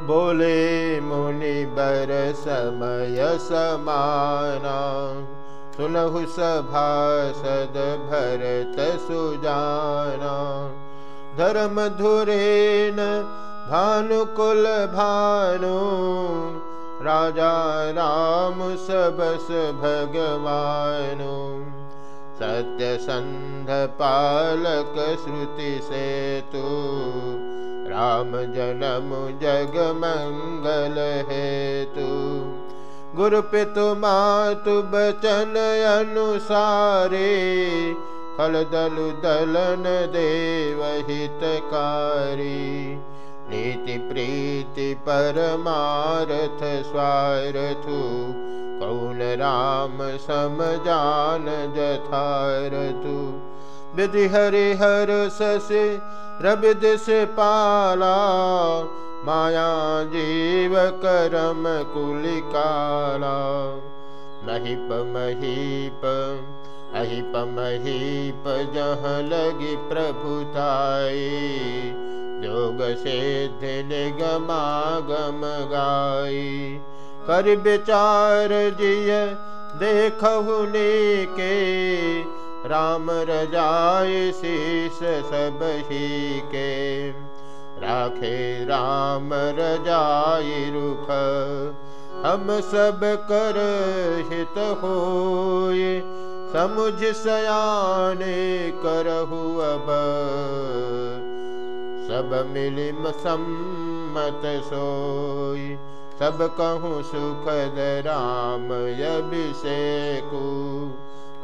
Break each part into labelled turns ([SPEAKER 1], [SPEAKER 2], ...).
[SPEAKER 1] बोले मुनि बर समय समाना। सुनहु सभा सद भरत सुजाना। धर्म धुरेन भानुकुल भानु। राजा राम सबस भगवानु। सत्य संध पालक श्रुति से तू राम जनम जग मंगल हेतु गुरु पितु मातु बचन अनुसारे फल दलु दलन देव हितकारी। नीति प्रीति परमारथ स्वारथु कौन राम समजान जथारथु विधि हरि हर ससे रविद से पाला। माया जीव करम कुलिकाला महिप महीप अहिप महीप जह लगी प्रभुताई जोग सिद्ध निगमागम गाई कर विचार जिय देखु के राम रजाय शीस सब ही के राखे राम रजाई रुख। हम सब कर हित होए समुझ सयाने करहु अब। सब मिली सम्मत सोई सब कहूँ सुखद राम मोद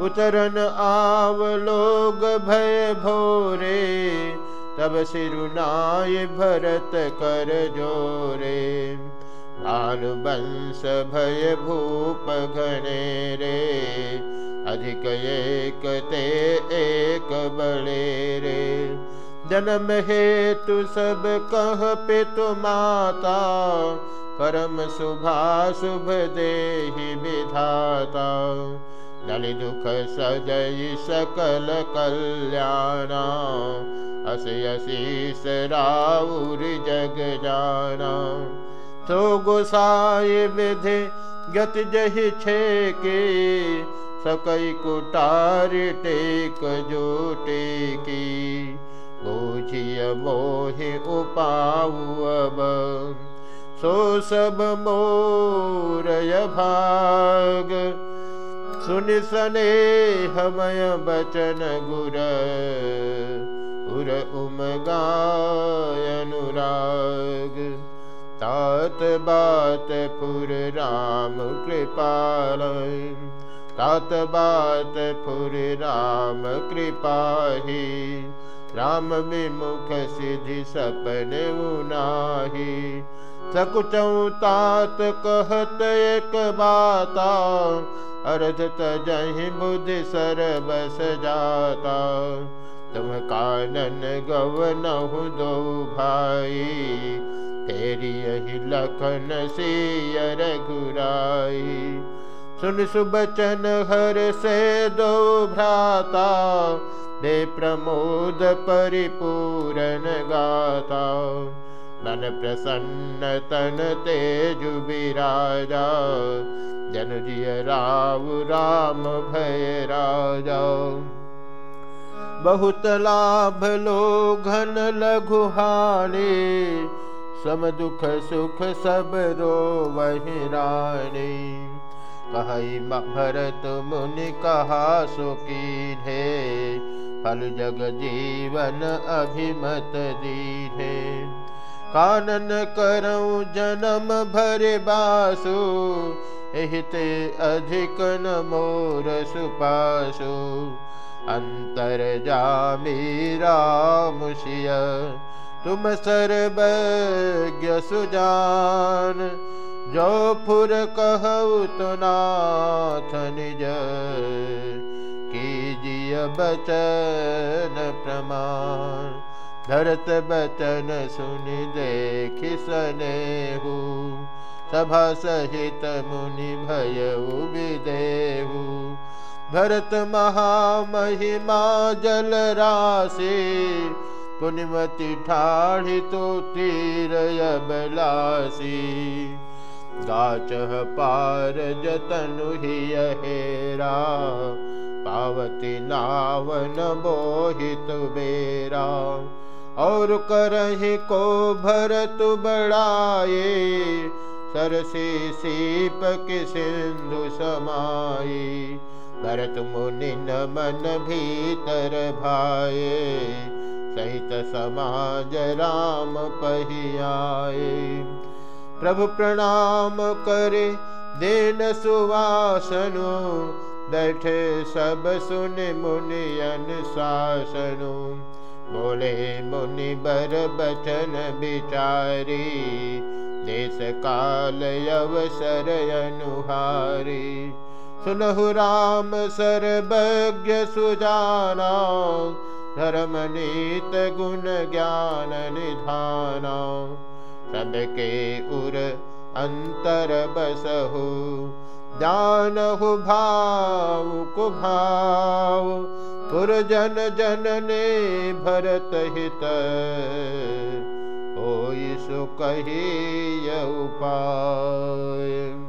[SPEAKER 1] उतरन आव लोग भय भोरे, तब सिरुनाय भरत कर जोरे। भानुवंश भय भूप घने रे, अधिक एक ते एक बड़े रे। जन्म हेतु सब कह पितु माता करम शुभा शुभ दे विधाता। दलि दुख सजय सकल कल्याणा। अस अशीष राउर जग जाना तो गोसाई विधि गति जहि छे के सकई कुटार टेक जो टेकी बूझिय मोहि उपाऊ सो सब मोरय भाग। सुन सने हमय बचन गुर, उर उम अनुराग। तात बात पुर राम कृपाल तात बात पुर राम कृपाही राम विमुख सिद्धि सपन उनाही। सकुचऊ तात कहत एक बाता अर्ध तजहि बुद्धि सर बस जाता। तुम कानन गवनहु दो भाई, तेरी यही लखन सियर घुराई सुन सुबचन हर से दो भ्राता दे प्रमोद परिपूरन गाता। मन प्रसन्न तन तेजु विराजा। जन जिय राव राम भय राजा। बहुत लाभ लो घन लघु हानि सम दुख सुख सब रो वही रानी। कही भरत मुनि कहा सुखी है फल जग जीवन अभिमत दीधे कानन करऊँ जन्म भरे बासु, एहिते अधिक न मोर सुपासु। अंतर जामी रामुषिय तुम सर्वज्ञ सुजान। जो फुर कहु तो नाथ निज, कीजिय बचन प्रमाण। धरत बचन सुन देख सने सभा सहित मुनि भय विदेहु भरत महामहिमा जल राशि पुण्यमति ठाढ़ी तो तीर बलासी। गाच पार जतनु हेरा, पावती नावन मोहित बेरा। और करहि को भरत बड़ाए, सरसी सीप के सिंधु समाई भरत मुनि मन भीतर भाए, सहित समाज राम पहियाए। प्रभु प्रणाम करे, देन सुवासनु, बैठे सब सुन मुनि अनुशासनु बोले मुनि बर बचन बिचारी, देश काल अवसर अनुहारी। सुनहु राम सर्वज्ञ सुजाना धर्म नीत गुण ज्ञान निधाना। सबके उर अंतर बसहु, जानहु भाव को भाव पुर जन जन ने भरत हित। ओ सु कही उपाय।